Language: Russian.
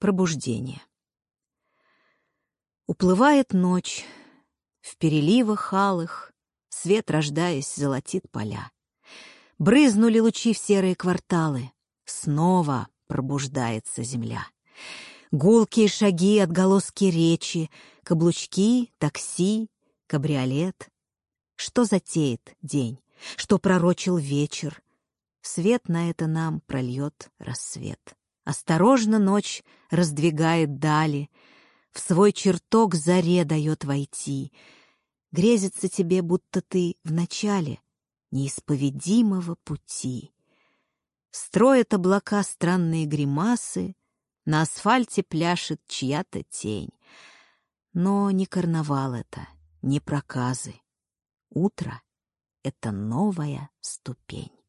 Пробуждение. Уплывает ночь, в переливах алых, свет, рождаясь, золотит поля. Брызнули лучи в серые кварталы, снова пробуждается земля. Гулкие шаги, отголоски речи, каблучки, такси, кабриолет. Что затеет день, что пророчил вечер? Свет на это нам прольет рассвет. Осторожно ночь раздвигает дали, В свой чертог заре дает войти. Грезится тебе, будто ты в начале Неисповедимого пути. Строят облака странные гримасы, На асфальте пляшет чья-то тень. Но не карнавал это, не проказы. Утро — это новая ступень.